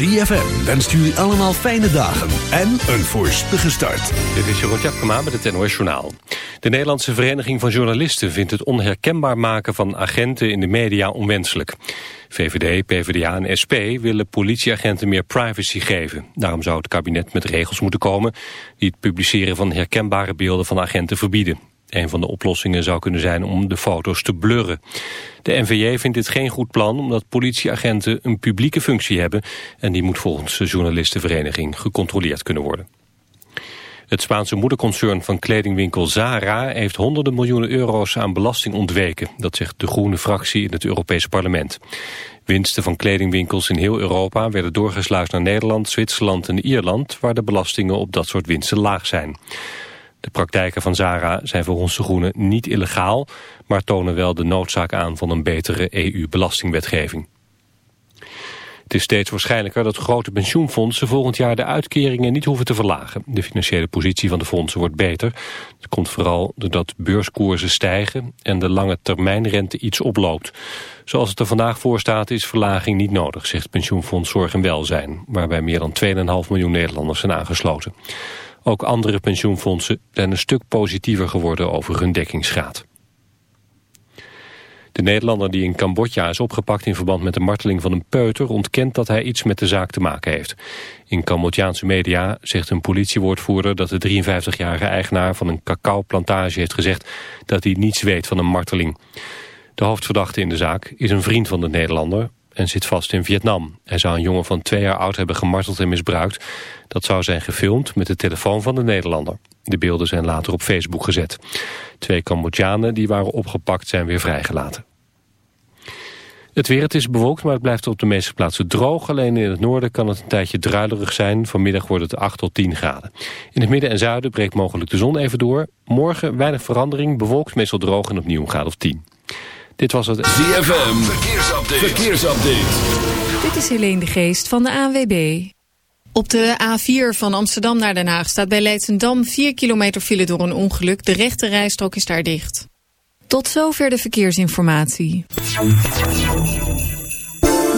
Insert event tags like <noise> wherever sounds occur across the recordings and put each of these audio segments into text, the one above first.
ZFM wenst jullie allemaal fijne dagen en een voorspoedige start. Dit is Jeroen Tjepkema met het NOS Journaal. De Nederlandse Vereniging van Journalisten vindt het onherkenbaar maken van agenten in de media onwenselijk. VVD, PvdA en SP willen politieagenten meer privacy geven. Daarom zou het kabinet met regels moeten komen die het publiceren van herkenbare beelden van agenten verbieden. Een van de oplossingen zou kunnen zijn om de foto's te blurren. De NVJ vindt dit geen goed plan omdat politieagenten een publieke functie hebben... en die moet volgens de journalistenvereniging gecontroleerd kunnen worden. Het Spaanse moederconcern van kledingwinkel Zara heeft honderden miljoenen euro's aan belasting ontweken. Dat zegt de groene fractie in het Europese parlement. Winsten van kledingwinkels in heel Europa werden doorgesluist naar Nederland, Zwitserland en Ierland, waar de belastingen op dat soort winsten laag zijn. De praktijken van Zara zijn volgens de Groenen niet illegaal, maar tonen wel de noodzaak aan van een betere EU-belastingwetgeving. Het is steeds waarschijnlijker dat grote pensioenfondsen volgend jaar de uitkeringen niet hoeven te verlagen. De financiële positie van de fondsen wordt beter. Dat komt vooral doordat beurskoersen stijgen en de lange termijnrente iets oploopt. Zoals het er vandaag voor staat is verlaging niet nodig, zegt pensioenfonds Zorg en Welzijn, waarbij meer dan 2,5 miljoen Nederlanders zijn aangesloten. Ook andere pensioenfondsen zijn een stuk positiever geworden over hun dekkingsgraad. De Nederlander die in Cambodja is opgepakt in verband met de marteling van een peuter ontkent dat hij iets met de zaak te maken heeft. In Cambodjaanse media zegt een politiewoordvoerder dat de 53-jarige eigenaar van een cacaoplantage heeft gezegd dat hij niets weet van een marteling. De hoofdverdachte in de zaak is een vriend van de Nederlander en zit vast in Vietnam. Hij zou een jongen van twee jaar oud hebben gemarteld en misbruikt. Dat zou zijn gefilmd met de telefoon van de Nederlander. De beelden zijn later op Facebook gezet. Twee Cambodjanen die waren opgepakt zijn weer vrijgelaten. Het weer, het is bewolkt, maar het blijft op de meeste plaatsen droog. Alleen in het noorden kan het een tijdje druilerig zijn. Vanmiddag wordt het 8 tot 10 graden. In het midden en zuiden breekt mogelijk de zon even door. Morgen weinig verandering, bewolkt, meestal droog en opnieuw een graad of 10. Dit was het ZFM, verkeersupdate. verkeersupdate. Dit is Helene de Geest van de ANWB. Op de A4 van Amsterdam naar Den Haag staat bij Leidsendam 4 kilometer file door een ongeluk. De rechte rijstrook is daar dicht. Tot zover de verkeersinformatie.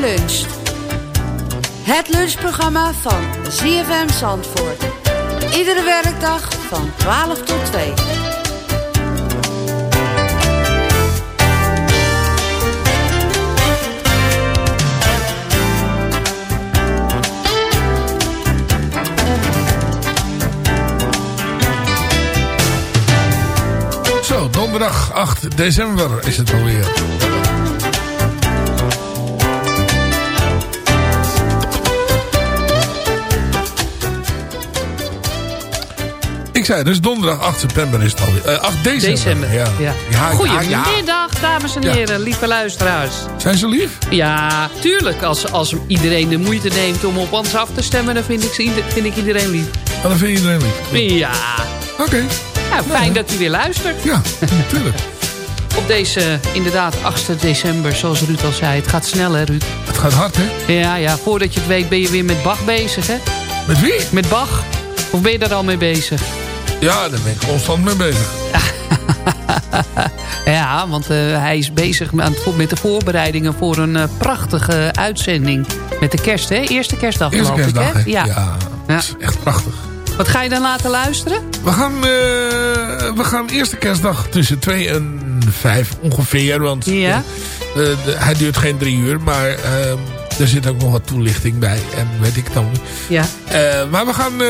Lunch. Het lunchprogramma van ZFM Zandvoort. Iedere werkdag van 12 tot 2. Zo, donderdag 8 december is het alweer. Zei dus donderdag 8 september is het alweer. Uh, 8 december. december. Ja. Ja. Ja, Goedemiddag, dames en heren, lieve luisteraars. Zijn ze lief? Ja, tuurlijk. Als, als iedereen de moeite neemt om op ons af te stemmen... dan vind ik, vind ik iedereen lief. Oh, dan vind je iedereen lief? Ja. Oké. Ja, fijn dat u weer luistert. Ja, natuurlijk. Op deze, inderdaad, 8 december, zoals Ruud al zei. Het gaat snel, hè, Ruud? Het gaat hard, hè? Ja, ja. Voordat je het weet ben je weer met Bach bezig, hè? Met wie? Met Bach. Of ben je daar al mee bezig? Ja, daar ben ik constant mee bezig. <laughs> ja, want uh, hij is bezig met, met de voorbereidingen voor een uh, prachtige uitzending. Met de kerst, hè? Eerste kerstdag, Eerste geloof kerstdag, ik, hè? Ja. ja, is echt prachtig. Wat ga je dan laten luisteren? We gaan, uh, we gaan eerste kerstdag tussen 2 en 5 ongeveer. Want ja. hij duurt geen drie uur, maar er zit ook nog wat toelichting bij. En weet ik dan. Ja. Uh, maar we gaan uh,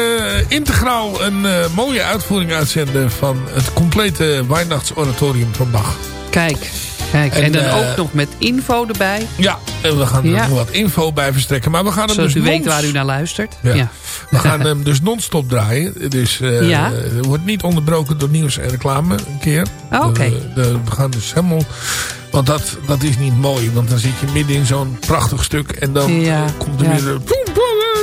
integraal een uh, mooie uitvoering uitzenden van het complete Weihnachtsoratorium van Bach. Kijk, kijk. En, en dan ook nog met info erbij. Ja, en we gaan er nog wat info bij verstrekken. Maar we gaan hem Zodat dus u weet waar u naar luistert. Ja. ja. We gaan hem dus non-stop draaien. Dus ja. wordt niet onderbroken door nieuws en reclame een keer. Oh, Oké. Okay. We gaan dus helemaal... Want dat, dat is niet mooi. Want dan zit je midden in zo'n prachtig stuk. En dan ja. komt er ja. weer...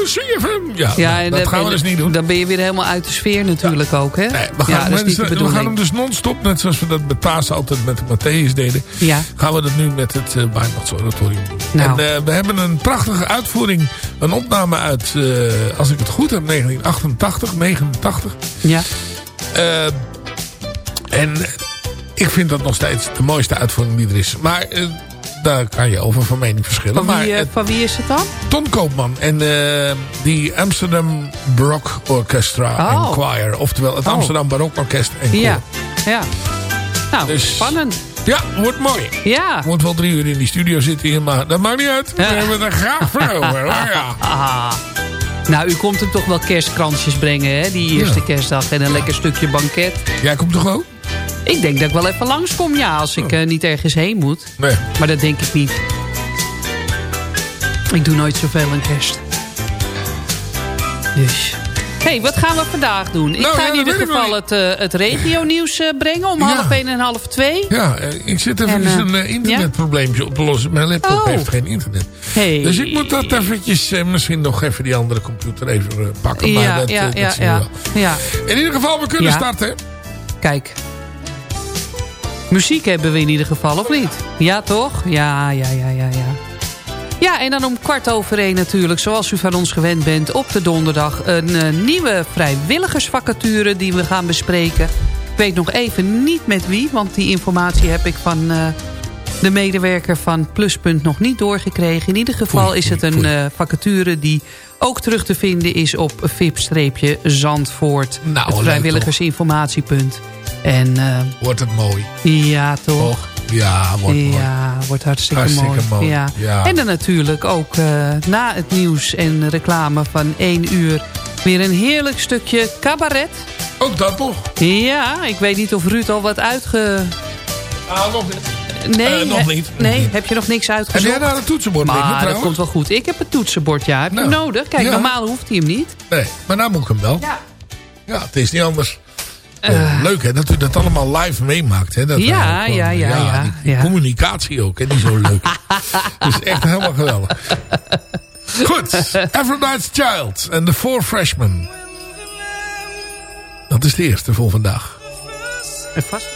CFM. Ja, ja dat, gaan we dus niet doen. Dan ben je weer helemaal uit de sfeer natuurlijk ja. ook. Hè? Nee, we gaan, ja, dus, we gaan hem dus non-stop. Net zoals we dat met Pasen altijd met de Matthäus deden. Ja. Gaan we dat nu met het uh, Weihnachtsoratorium doen. Nou. En uh, we hebben een prachtige uitvoering. Een opname uit, uh, als ik het goed heb, 1988, 89. Ja. en ik vind dat nog steeds de mooiste uitvoering die er is. Maar daar kan je over van mening verschillen. Van wie, maar, uh, van wie is het dan? Ton Koopman en die Amsterdam Baroque Orchestra oh. en Choir. Oftewel het oh. Amsterdam Baroque Orkest en Choir. Ja, ja. Nou, dus, spannend. Ja, wordt mooi. Ja. Moet wel drie uur in die studio zitten hier, maar dat maakt niet uit. Ja. We hebben er graag voor over. ja. <laughs> Nou, u komt hem toch wel kerstkransjes brengen, hè? Die eerste ja. kerstdag. En een lekker stukje banket. Jij komt toch ook? Ik denk dat ik wel even langskom, ja, als ik uh, niet ergens heen moet. Nee. Maar dat denk ik niet. Ik doe nooit zoveel aan kerst. Dus... hey, wat gaan we vandaag doen? Nou, ik ga ja, in ieder geval het, uh, het regionieuws uh, brengen om ja. half 1 en half 2. Ja, ik zit even en, een internetprobleempje ja? op te lossen. Mijn laptop oh. heeft geen internet. Hey. Dus ik moet dat eventjes, misschien nog even die andere computer even pakken. Ja, maar dat, ja, dat ja, ja. In ieder geval, we kunnen starten. Kijk. Muziek hebben we in ieder geval, of niet? Ja, toch? Ja, ja, ja, ja, ja. Ja, en dan om kwart over één natuurlijk, zoals u van ons gewend bent... op de donderdag een uh, nieuwe vrijwilligersvacature die we gaan bespreken. Ik weet nog even niet met wie, want die informatie heb ik van... Uh, de medewerker van Pluspunt nog niet doorgekregen. In ieder geval is het een uh, vacature die ook terug te vinden is op VIP-Zandvoort. Nou, het vrijwilligersinformatiepunt. En, uh, wordt het mooi. Ja, toch? Och, ja, wordt mooi. Ja, wordt hartstikke, hartstikke mooi. mooi. Ja. ja. En dan natuurlijk ook uh, na het nieuws en reclame van 1 uur... weer een heerlijk stukje cabaret. Ook dat nog? Ja, ik weet niet of Ruud al wat uitge... Ah, nog niet. Nee, uh, nog niet. Nee, heb je nog niks uitgezocht? Heb jij daar een toetsenbord maar liggen, dat komt wel goed. Ik heb een toetsenbord, ja. Heb je nou, hem nodig? Kijk, ja. normaal hoeft hij hem niet. Nee, maar nou moet ik hem wel. Ja. Ja, het is niet anders. Uh, leuk hè, dat u dat allemaal live meemaakt. Hè? Dat ja, gewoon, ja, ja, ja, die, die ja. communicatie ook, hè, die zo leuk. Dat is <laughs> echt helemaal geweldig. Goed, Aphrodite's Child en The Four Freshmen. Dat is de eerste voor vandaag. En vast.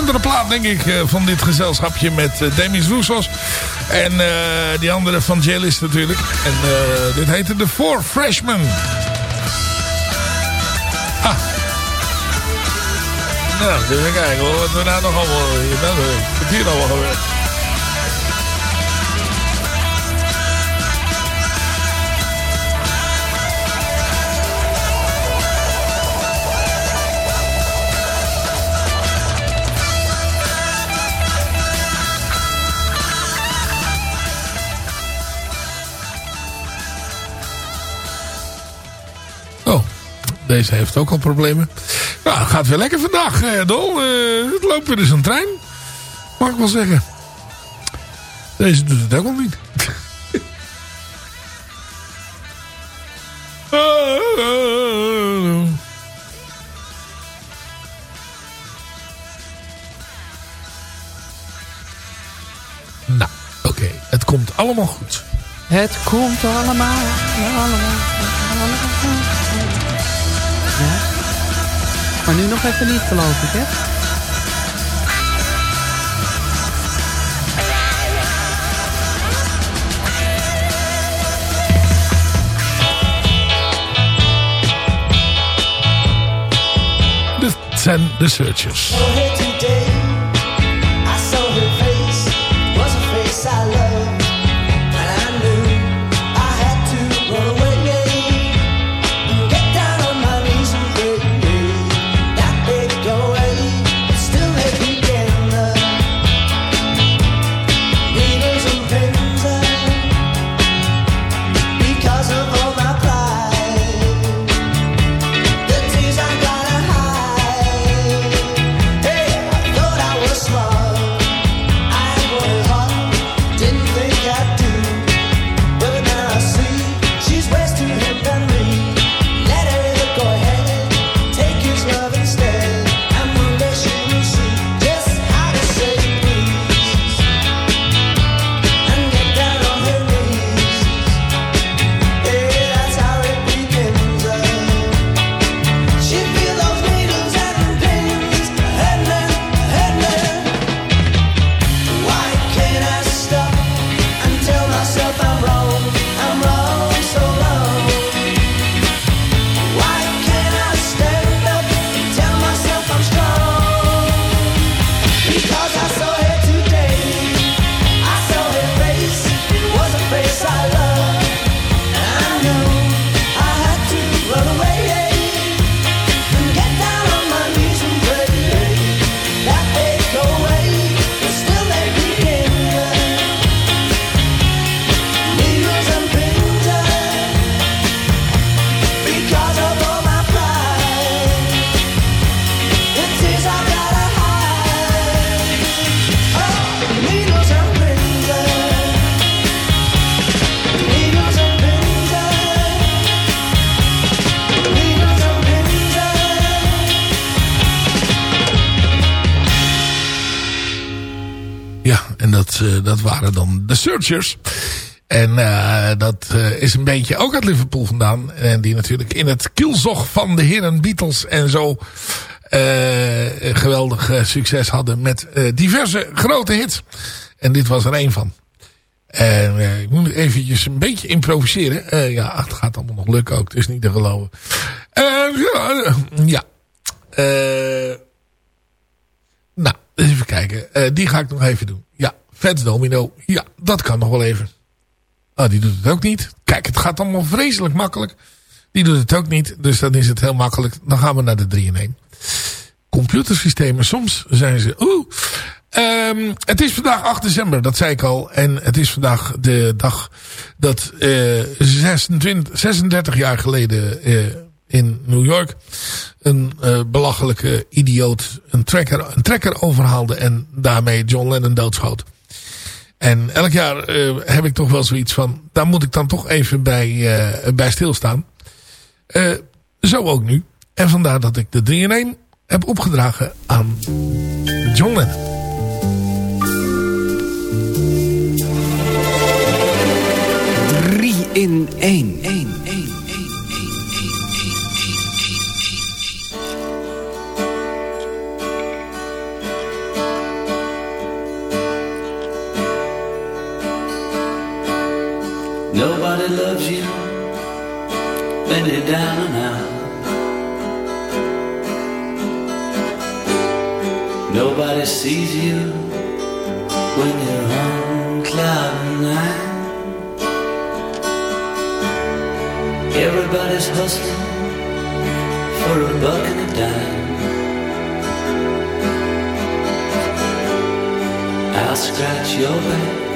wat onbekendere plaat, denk ik, eh, van dit gezelschapje met uh, Demis Roussos. En uh, die andere van Jailist natuurlijk. En dit heette The Four Freshmen. Ah. Nou, even kijken wat we nou nog allemaal... Wat hier allemaal. Deze heeft ook al problemen. Nou, het gaat weer lekker vandaag, eh, Dol. Uh, het loopt weer eens een trein. Mag ik wel zeggen. Deze doet het ook al niet. <laughs> nou, oké. Het komt allemaal goed. Het komt allemaal, allemaal, allemaal. Maar nu nog even niet, geloof ik, hè? Dit zijn de Searchers. En uh, dat uh, is een beetje ook uit Liverpool vandaan. En die natuurlijk in het kielzog van de heren Beatles en zo... Uh, geweldig succes hadden met diverse grote hits. En dit was er één van. En ik moet eventjes een beetje improviseren. ja, het gaat allemaal nog lukken ook. Het is niet te geloven. ja. nou, even kijken. die ga ik nog even doen. Fats Domino. Ja, dat kan nog wel even. Oh, die doet het ook niet. Kijk, het gaat allemaal vreselijk makkelijk. Die doet het ook niet. Dus dan is het heel makkelijk. Dan gaan we naar de 3 in 1. Computersystemen, soms zijn ze... Oeh. Um, het is vandaag 8 december, dat zei ik al. En het is vandaag de dag dat uh, 26, 36 jaar geleden uh, in New York... een uh, belachelijke idioot een trekker, een overhaalde... en daarmee John Lennon doodschoot. En elk jaar uh, heb ik toch wel zoiets van... daar moet ik dan toch even bij, uh, bij stilstaan. Uh, zo ook nu. En vandaar dat ik de 3 in 1 heb opgedragen aan John Lennon. 3 in 1. Nobody loves you when you're down and out. Nobody sees you when you're on cloud nine. Everybody's hustling for a buck and a dime. I'll scratch your back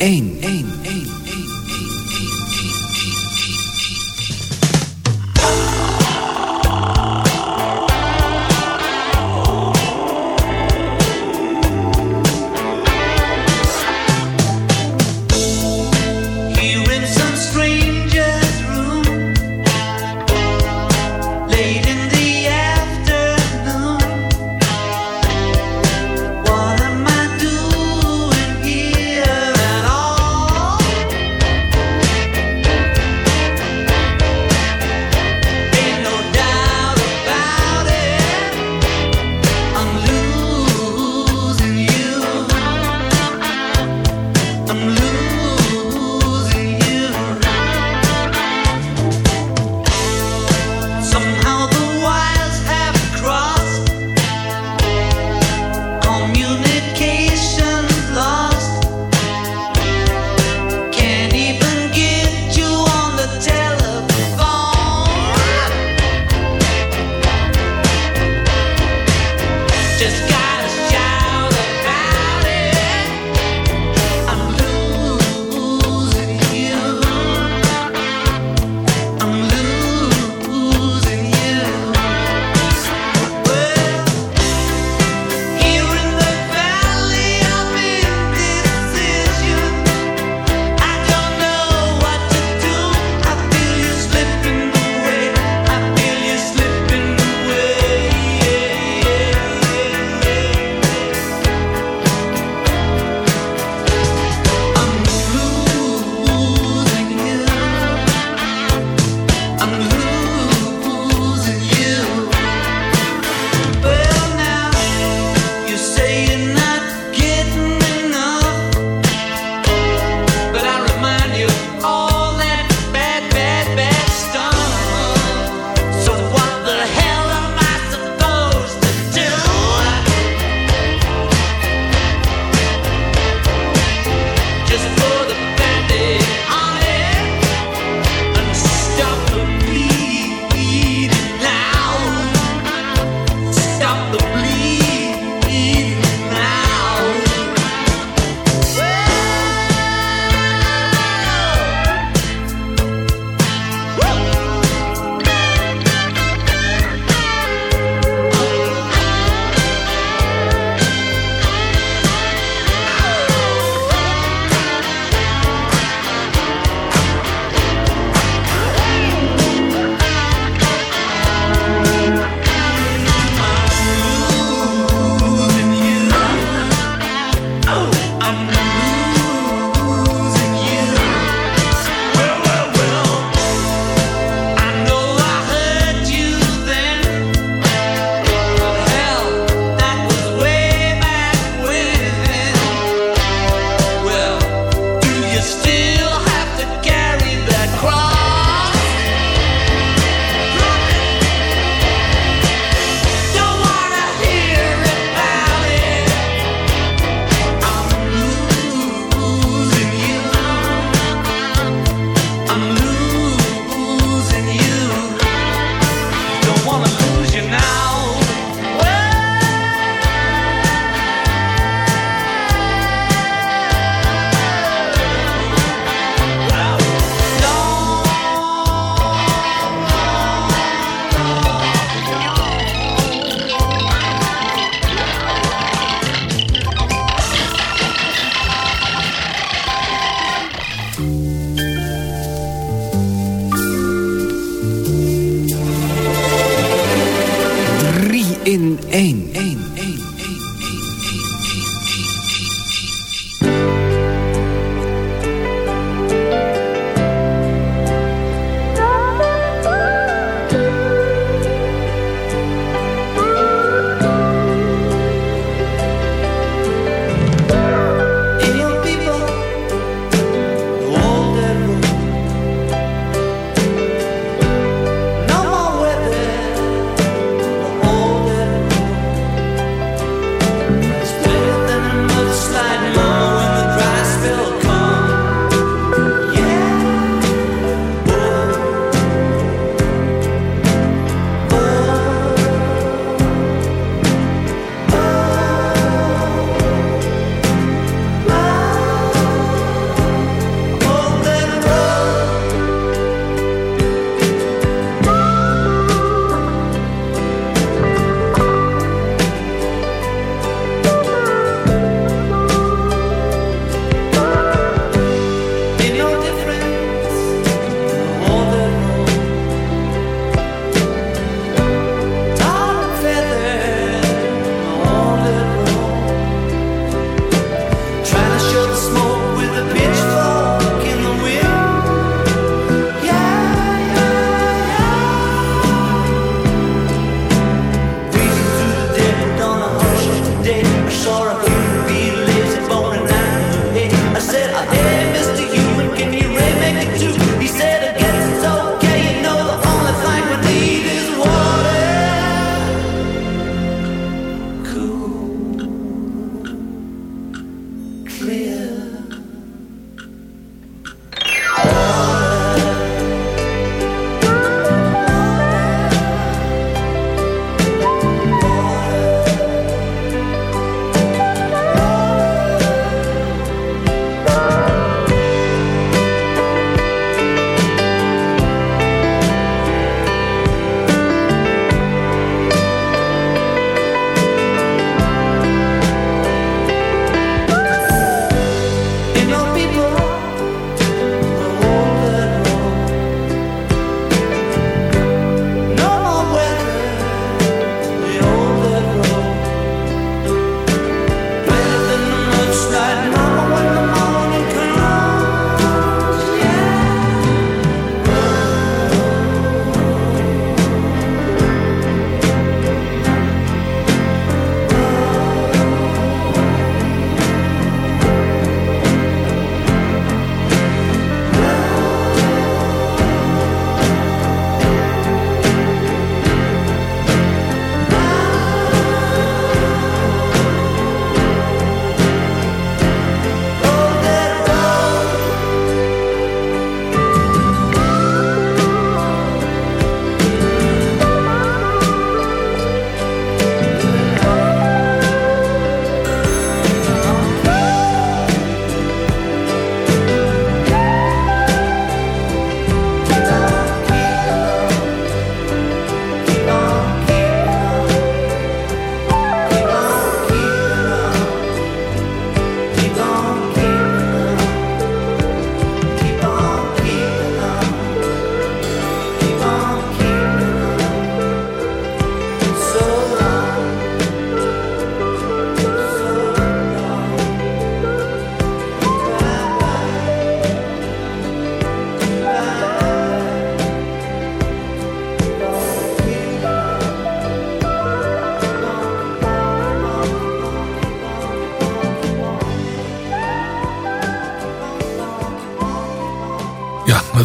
in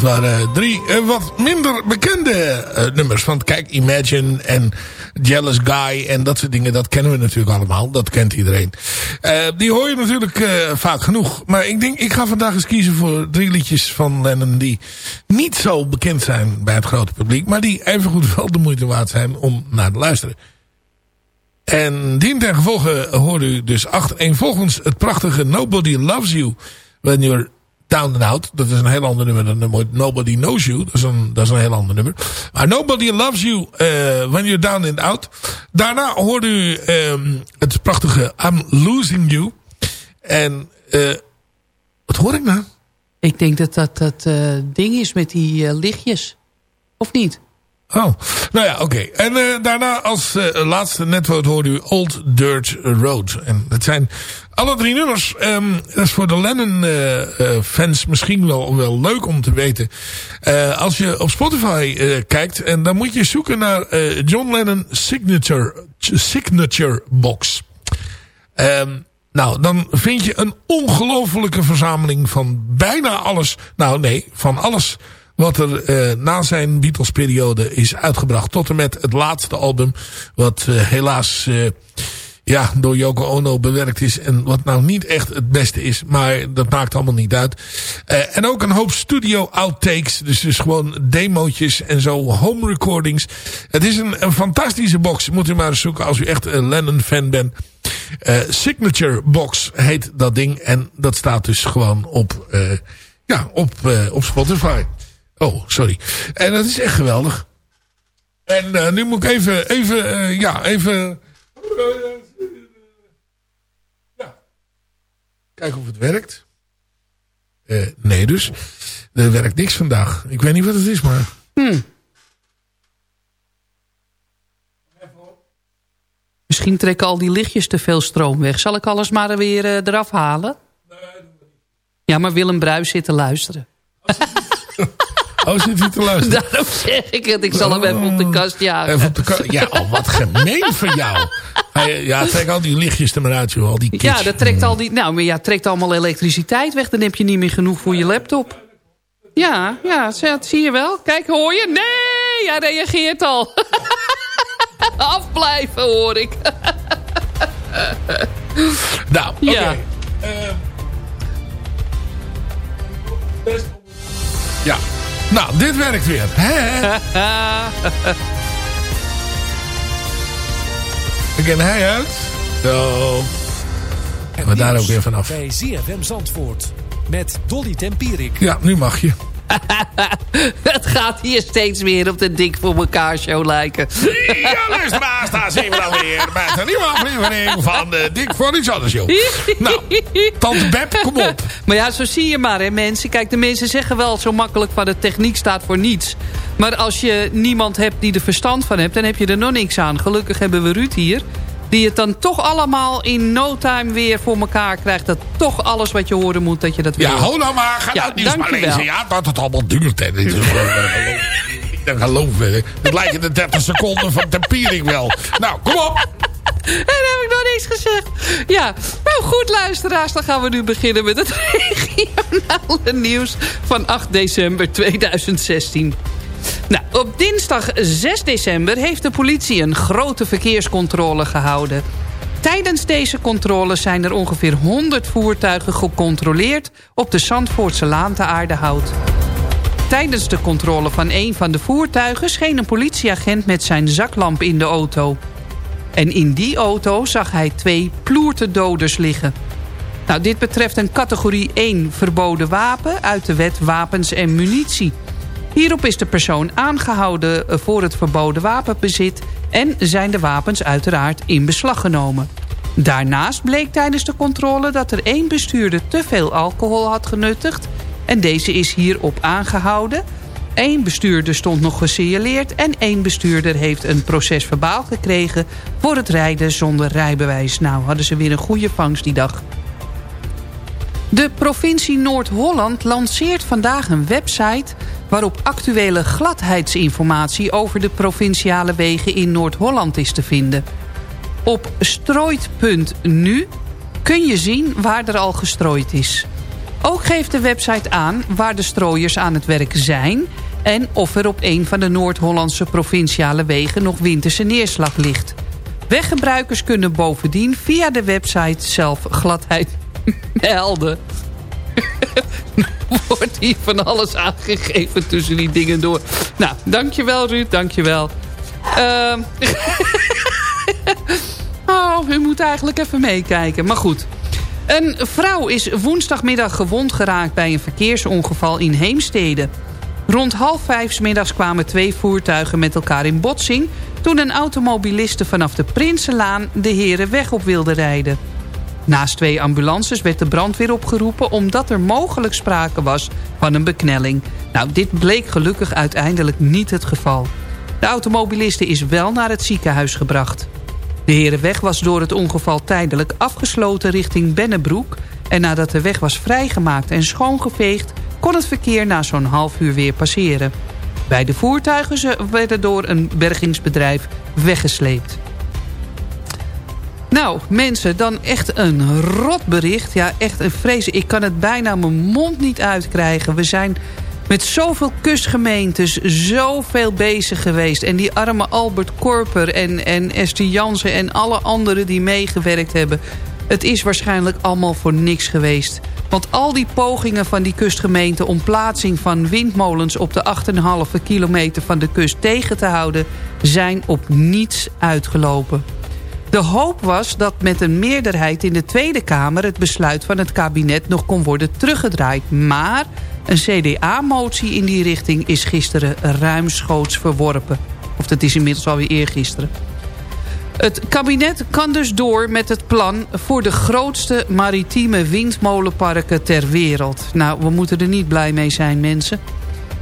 waren drie uh, wat minder bekende uh, nummers. Want kijk, Imagine en Jealous Guy en dat soort dingen, dat kennen we natuurlijk allemaal. Dat kent iedereen. Die hoor je natuurlijk vaak genoeg. Maar ik denk, ik ga vandaag eens kiezen voor drie liedjes van Lennon die niet zo bekend zijn bij het grote publiek. Maar die evengoed wel de moeite waard zijn om naar te luisteren. En dien ten gevolge hoorde u dus achtereenvolgens het prachtige Nobody Loves You When You're Down and Out. Dat is een heel ander nummer dan Nobody Knows You. Dat is een, dat is een heel ander nummer. Maar Nobody Loves You uh, When You're Down and Out. Daarna hoorde u um, het prachtige I'm Losing You. En uh, wat hoor ik nou? Ik denk dat dat dat uh, ding is met die lichtjes. Of niet? Oh, nou ja, oké. Okay. En daarna als laatste netwoord hoorde u Old Dirt Road. En dat zijn alle drie nummers. Um, dat is voor de Lennon-fans uh, misschien wel, wel leuk om te weten. als je op Spotify kijkt, en dan moet je zoeken naar John Lennon Signature, signature Box. Um, nou, dan vind je een ongelofelijke verzameling van bijna alles. Nou nee, van alles wat er uh, na zijn Beatles periode is uitgebracht. Tot en met het laatste album. Wat uh, helaas uh, ja, door Yoko Ono bewerkt is. En wat nou niet echt het beste is. Maar dat maakt allemaal niet uit. en ook een hoop studio outtakes. Dus, dus gewoon demootjes en zo. Home recordings. Het is een, een fantastische box. Moet u maar eens zoeken als u echt een Lennon fan bent. Signature Box heet dat ding. En dat staat dus gewoon op, ja, op, op Spotify. Oh, sorry. En dat is echt geweldig. En nu moet ik even, even, ja, even... Kijken of het werkt. Uh, nee dus. Er werkt niks vandaag. Ik weet niet wat het is, maar... Hmm. Misschien trekken al die lichtjes te veel stroom weg. Zal ik alles maar weer eraf halen? Nee, Ja, maar Willem Bruis zit te luisteren. Oh, zit hij te luisteren? <laughs> Daarom zeg ik het. Ik zal hem even op de kast jagen. Even op de kast. Ja, oh, wat gemeen van jou. Ja, trek al die lichtjes er maar uit, joh. Al die. Ja, dat trekt al die... Nou, maar ja, trekt allemaal elektriciteit weg. Dan heb je niet meer genoeg voor je laptop. Ja, ja, dat zie je wel. Kijk, hoor je? Nee, hij reageert al. <laughs> Afblijven, hoor ik. <laughs> nou, oké. Okay. Ja. Uh, ja. Nou, dit werkt weer. <laughs> Begin hij uit. Zo. En we daar ook weer vanaf. Bij ZFM Zandvoort. Met Dolly Tempierik. Ja, nu mag je. <laughs> het gaat hier steeds meer op de Dik voor elkaar show lijken. ja, luisteraars, daar zijn we dan weer met een nieuwe aflevering van de Dik voor iets anders show. nou, tante Beb, kom op. <laughs> Maar ja, zo zie je maar, hè, mensen. Kijk, de mensen zeggen wel zo makkelijk van de techniek staat voor niets. Maar als je niemand hebt die er verstand van hebt, dan heb je er nog niks aan. Gelukkig hebben we Ruud hier die het dan toch allemaal in no time weer voor elkaar krijgt. Dat toch alles wat je horen moet, dat je dat wil. Ja, hou nou maar. Ga ja, nou nieuws maar lezen. Ja, dat het allemaal duurt. Hè. Dit is dan geloven. Het lijken de 30 seconden van tempiering wel. Nou, kom op. <laughs> En heb ik nog niks gezegd. Ja, nou goed luisteraars, dan gaan we nu beginnen met het <laughs> regionale nieuws van 8 december 2016. Nou, op dinsdag 6 december heeft de politie een grote verkeerscontrole gehouden. Tijdens deze controle zijn er ongeveer 100 voertuigen gecontroleerd... op de Zandvoortse Laan te Aardehout. Tijdens de controle van een van de voertuigen... scheen een politieagent met zijn zaklamp in de auto. En in die auto zag hij twee ploertedoders liggen. Nou, dit betreft een categorie 1 verboden wapen... uit de wet Wapens en Munitie... Hierop is de persoon aangehouden voor het verboden wapenbezit... en zijn de wapens uiteraard in beslag genomen. Daarnaast bleek tijdens de controle dat er één bestuurder te veel alcohol had genuttigd... en deze is hierop aangehouden. Eén bestuurder stond nog gesignaleerd... en één bestuurder heeft een proces verbaal gekregen... voor het rijden zonder rijbewijs. Nou, hadden ze weer een goede vangst die dag. De provincie Noord-Holland lanceert vandaag een website... waarop actuele gladheidsinformatie over de provinciale wegen in Noord-Holland is te vinden. Op strooit.nu kun je zien waar er al gestrooid is. Ook geeft de website aan waar de strooiers aan het werk zijn... en of er op een van de Noord-Hollandse provinciale wegen nog winterse neerslag ligt. Weggebruikers kunnen bovendien via de website zelf gladheid <laughs> melden. <laughs> Wordt hier van alles aangegeven tussen die dingen door. Nou, dankjewel Ruud, dankjewel. Uh, <laughs> oh, u moet eigenlijk even meekijken. Maar goed. Een vrouw is woensdagmiddag gewond geraakt bij een verkeersongeval in Heemstede. Rond half vijf middags kwamen twee voertuigen met elkaar in botsing... toen een automobiliste vanaf de Prinsenlaan de heren weg op wilde rijden. Naast twee ambulances werd de brandweer opgeroepen... omdat er mogelijk sprake was van een beknelling. Nou, dit bleek gelukkig uiteindelijk niet het geval. De automobiliste is wel naar het ziekenhuis gebracht. De Herenweg was door het ongeval tijdelijk afgesloten richting Bennebroek... en nadat de weg was vrijgemaakt en schoongeveegd... kon het verkeer na zo'n half uur weer passeren. Beide voertuigen werden door een bergingsbedrijf weggesleept. Nou, mensen, dan echt een rotbericht. Ja, echt een vrees. Ik kan het bijna mijn mond niet uitkrijgen. We zijn met zoveel kustgemeentes zoveel bezig geweest. En die arme Albert Korper en, en Esther Jansen en alle anderen die meegewerkt hebben. Het is waarschijnlijk allemaal voor niks geweest. Want al die pogingen van die kustgemeente om plaatsing van windmolens op de 8,5 kilometer van de kust tegen te houden... zijn op niets uitgelopen. De hoop was dat met een meerderheid in de Tweede Kamer... het besluit van het kabinet nog kon worden teruggedraaid. Maar een CDA-motie in die richting is gisteren ruimschoots verworpen. Of dat is inmiddels alweer eergisteren. Het kabinet kan dus door met het plan voor de grootste maritieme windmolenparken ter wereld. Nou, we moeten er niet blij mee zijn, mensen.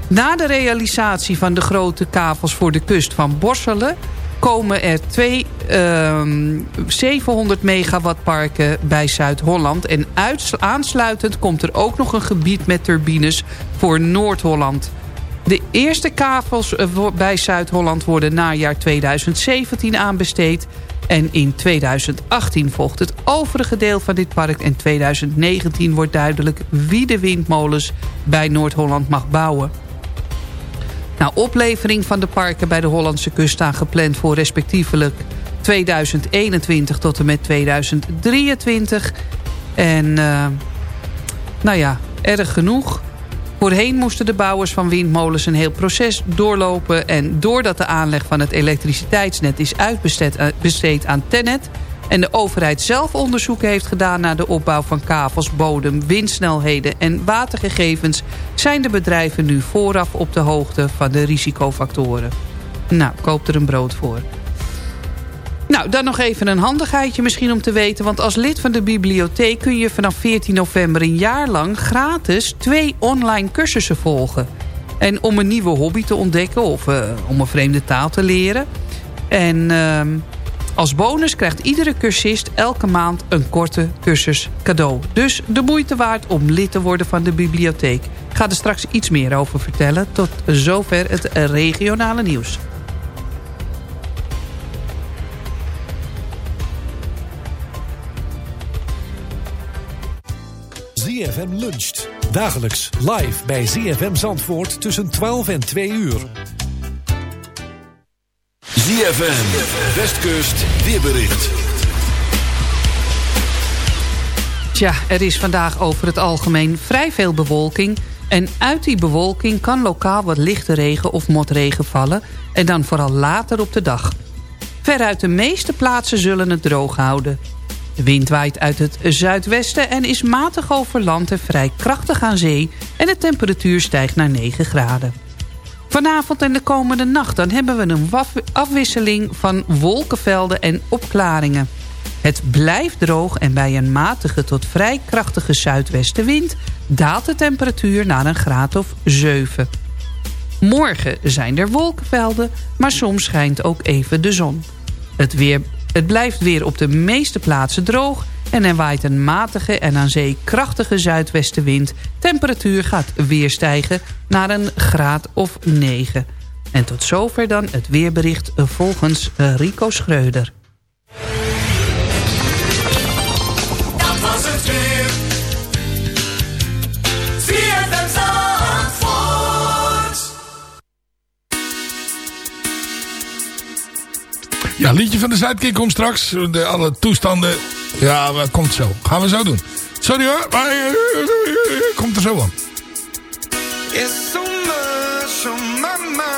Na de realisatie van de grote kavels voor de kust van Borselen komen er twee 700 ehm, megawattparken bij Zuid-Holland. En aansluitend komt er ook nog een gebied met turbines voor Noord-Holland. De eerste kavels eh, bij Zuid-Holland worden najaar 2017 aanbesteed. En in 2018 volgt het overige deel van dit park. En 2019 wordt duidelijk wie de windmolens bij Noord-Holland mag bouwen. Nou, oplevering van de parken bij de Hollandse kust staan gepland voor respectievelijk 2021 tot en met 2023. En uh, nou ja, erg genoeg. Voorheen moesten de bouwers van windmolens een heel proces doorlopen. En doordat de aanleg van het elektriciteitsnet is uitbesteed aan Tennet en de overheid zelf onderzoek heeft gedaan naar de opbouw van kavels, bodem, windsnelheden en watergegevens, zijn de bedrijven nu vooraf op de hoogte van de risicofactoren. Nou, koop er een brood voor. Nou, dan nog even een handigheidje misschien om te weten. Want als lid van de bibliotheek kun je vanaf 14 november een jaar lang gratis twee online cursussen volgen. En om een nieuwe hobby te ontdekken of uh, om een vreemde taal te leren. En... Uh, als bonus krijgt iedere cursist elke maand een korte cursus cadeau. Dus de moeite waard om lid te worden van de bibliotheek. Ga er straks iets meer over vertellen. Tot zover het regionale nieuws. ZFM luncht. Dagelijks live bij ZFM Zandvoort tussen 12 en 2 uur. ZFM, Westkust, weerbericht. Tja, er is vandaag over het algemeen vrij veel bewolking... en uit die bewolking kan lokaal wat lichte regen of motregen vallen... en dan vooral later op de dag. Veruit de meeste plaatsen zullen het droog houden. De wind waait uit het zuidwesten en is matig over land en vrij krachtig aan zee... en de temperatuur stijgt naar 9 graden. Vanavond en de komende nacht dan hebben we een afwisseling van wolkenvelden en opklaringen. Het blijft droog en bij een matige tot vrij krachtige zuidwestenwind... daalt de temperatuur naar een graad of 7. Morgen zijn er wolkenvelden, maar soms schijnt ook even de zon. Het, weer, het blijft weer op de meeste plaatsen droog en er waait een matige en aan zee krachtige zuidwestenwind. Temperatuur gaat weer stijgen naar een graad of 9. En tot zover dan het weerbericht volgens eh, Rico Schreuder. Dat was het weer. Ja, liedje van de Zuidkick komt straks. De, alle toestanden ja, dat komt zo. Gaan we zo doen. Sorry hoor, maar eh, eh, komt er zo aan. It's so much on my mind,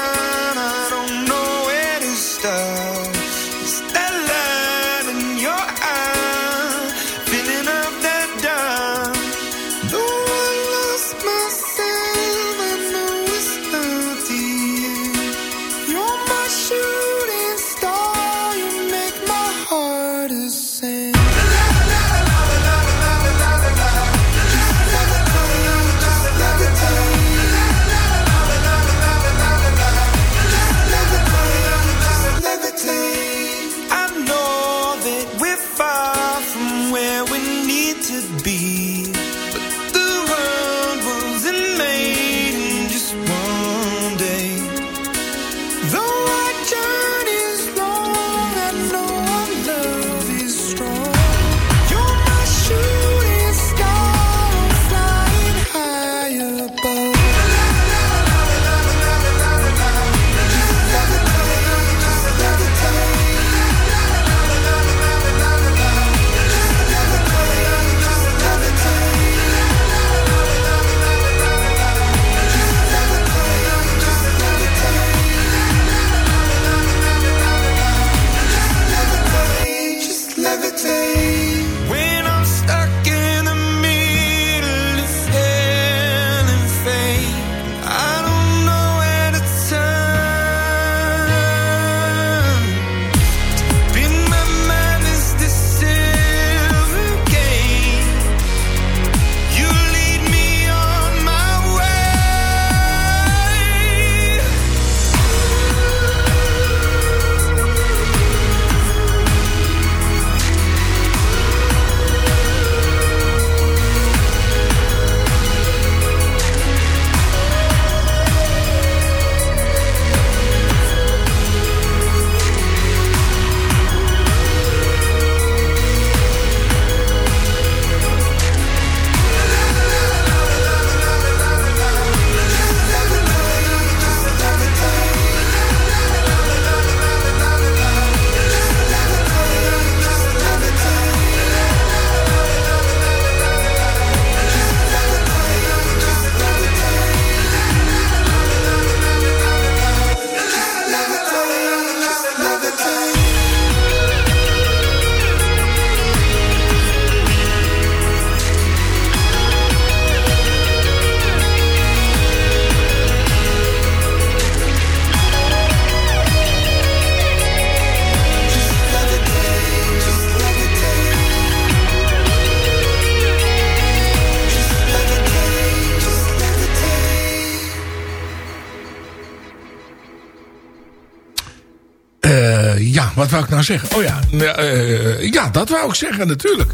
zeggen? Oh ja, eh, ja, dat wou ik zeggen natuurlijk.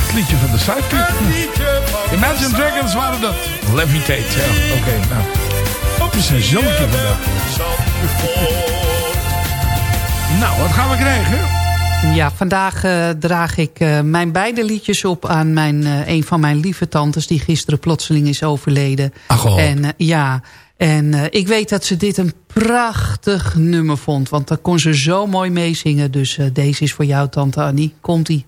Het liedje van de Sidekick. Imagine Dragons waren dat. Levitate, ja. Oké, nou. Op is een zonnetje vandaag. Nou, wat gaan we krijgen? Ja, vandaag eh, draag ik eh, mijn beide liedjes op aan mijn, een van mijn lieve tantes... die gisteren plotseling is overleden. Ach, oh. En ja, en eh, ik weet dat ze dit een prachtig nummer vond. Want daar kon ze zo mooi meezingen. Dus eh, deze is voor jou, tante Annie. Komt-ie.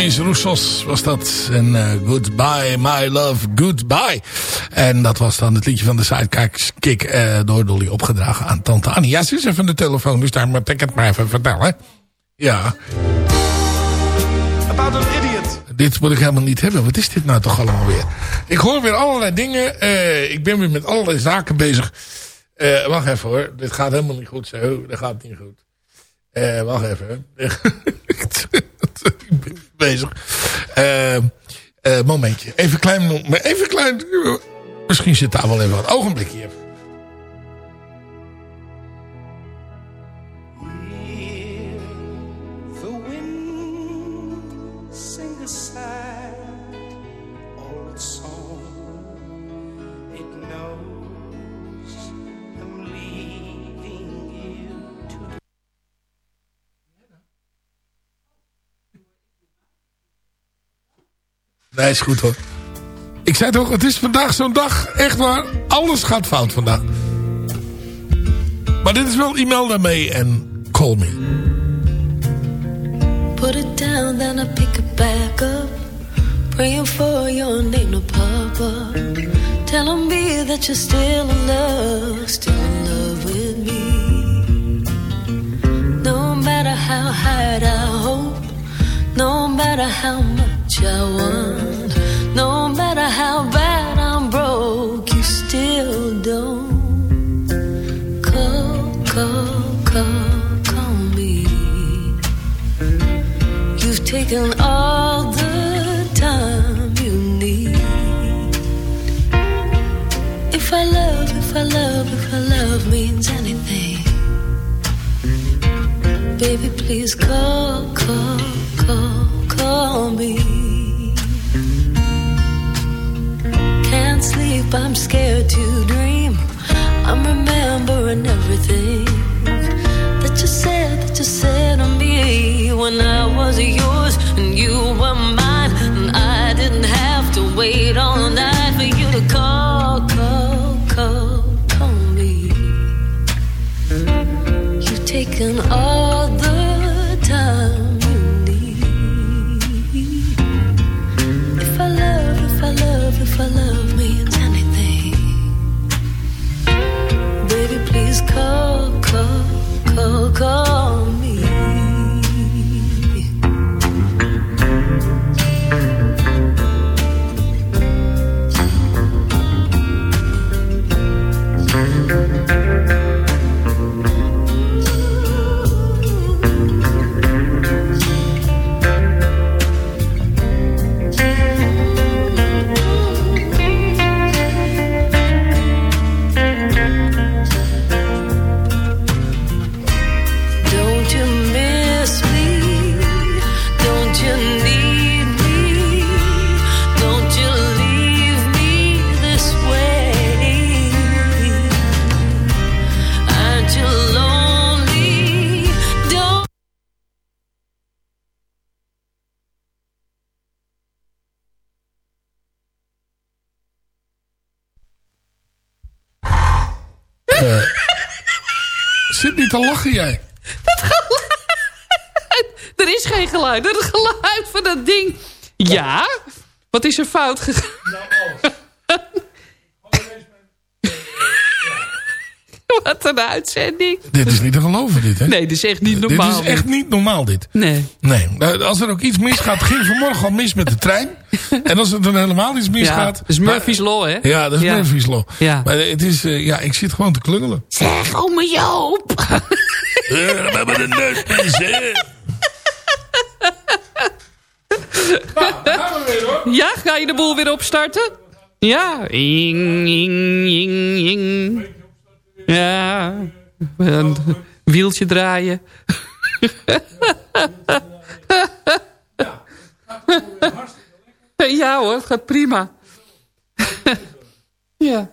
Demis Roussos was dat. En eh, Goodbye, My Love, Goodbye. En dat was dan het liedje van de Sidekick eh door Dolly opgedragen aan Tante Annie. Ja, ze is even de telefoon, dus daar moet ik het maar even vertellen. Ja. About an idiot. Dit moet ik helemaal niet hebben. Wat is dit nou toch allemaal weer? Ik hoor weer allerlei dingen. Eh, ik ben weer met allerlei zaken bezig. Wacht even hoor. Dit gaat helemaal niet goed zo. Dat gaat niet goed. Wacht even. <laughs> bezig. Eh, eh, momentje. Even klein. Even klein. Misschien zit daar wel even wat. Ogenblikje Nee, is goed hoor. Ik zei toch, het is vandaag zo'n dag. Echt waar. Alles gaat fout vandaag. Maar dit is wel Imelda mee en Call Me. Put it down, then I pick it back up. Praying for your name to pop up. Telling that you're still in love, still in love with me. No matter how hard I hope, no matter how much I want, no matter how bad I'm broke, you still don't call, call, call, call me. You've taken all the time you need. If I love, if I love, if I love means anything, baby, please call, call, call me. Can't sleep, I'm scared to dream. I'm remembering everything that you said, that you said to me when I was yours and you were mine. And I didn't have to wait all night te lachen jij. Er is geen geluid. Het geluid van dat ding. Ja? Wat is er fout gegaan? <laughs> Wat een uitzending. Dit is niet te geloven, dit, hè? Nee, dit is echt niet normaal. Dit is echt niet normaal, dit. Nee. Nee. Eh, Als er ook iets misgaat, ging vanmorgen al mis met de trein. En als er dan helemaal iets Ja, misgaat... dat is Murphy's Law, hè? Ja, dat is Ja. Murphy's Law. Ja. Maar het is, eh, ja, ik zit gewoon te klungelen. Zeg, ome Joop. <laughs> we hebben de neus <laughs> Ja, ga je de boel weer opstarten? Ja. Ing, ing, ing, ing. Ja. Een wieltje draaien. Ja hoor, het gaat prima. Ja.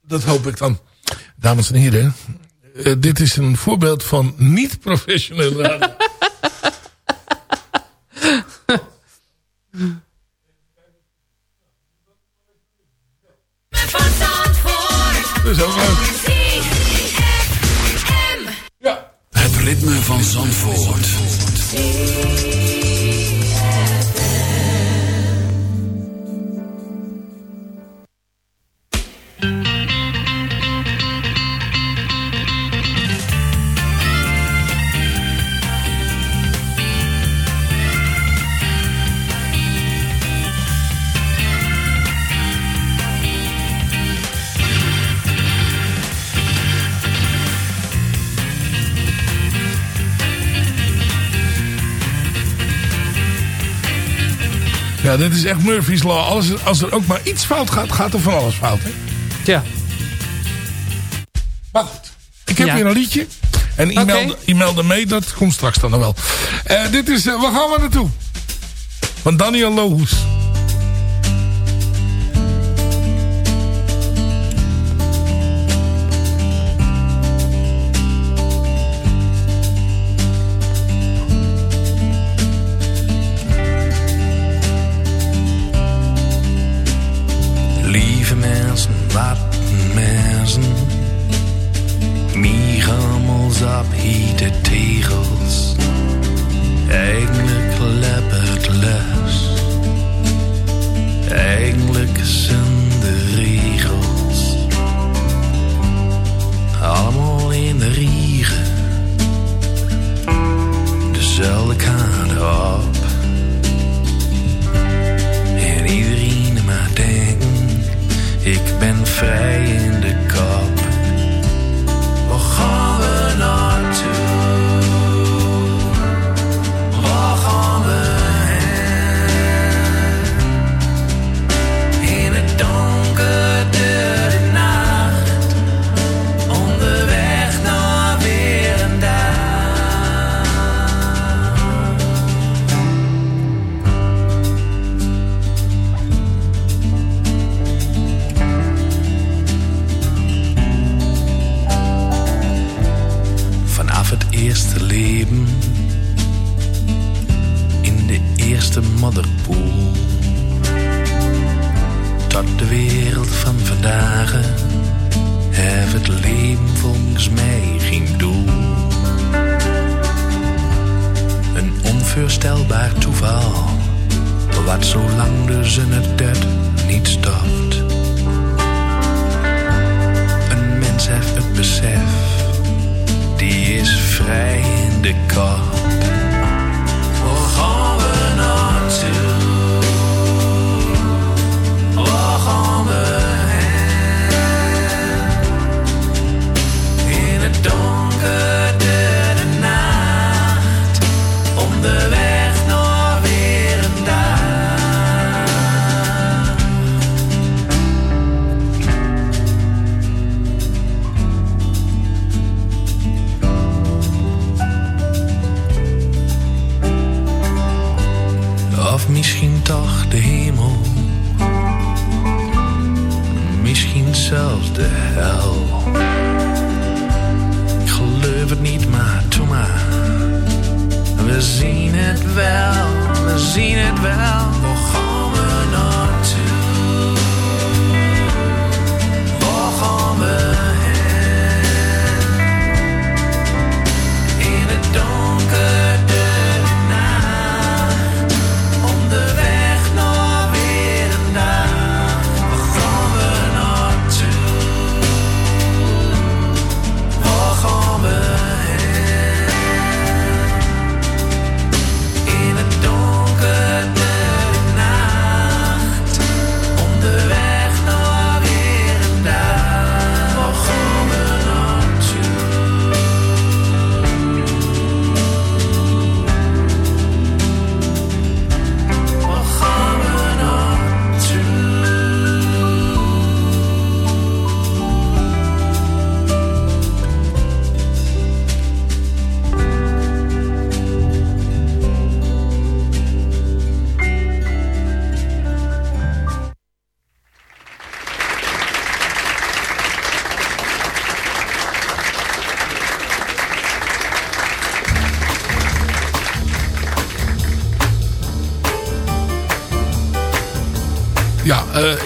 Dat hoop ik dan. Dames en heren, eh, dit is een voorbeeld van niet professioneel radio. Ja, dit is echt Murphy's Law. Alles, als er ook maar iets fout gaat, gaat er van alles fout. Hè? Tja. Maar goed, ik heb Ja. hier een liedje. En e-mail, de mee, dat komt straks dan nog wel. Eh, dit is, eh, waar gaan we naartoe? Van Daniel Lohuus. Hete tegels. Eigenlijk leppert les. Eigenlijk zijn de regels. Allemaal in de riegen. Dezelfde kant op. En iedereen maar denken, ik ben vrij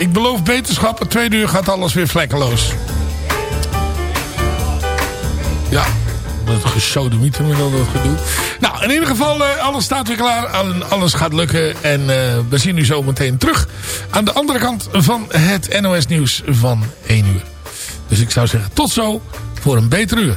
ik beloof beterschap. Het tweede uur gaat alles weer vlekkeloos. Ja, dat gesodemieter met al dat gedoe. Nou, in ieder geval, eh, alles staat weer klaar. Al- Alles gaat lukken. En eh, we zien u zo meteen terug. Aan de andere kant van het NOS nieuws van 1 uur. Dus ik zou zeggen, tot zo voor een beter uur.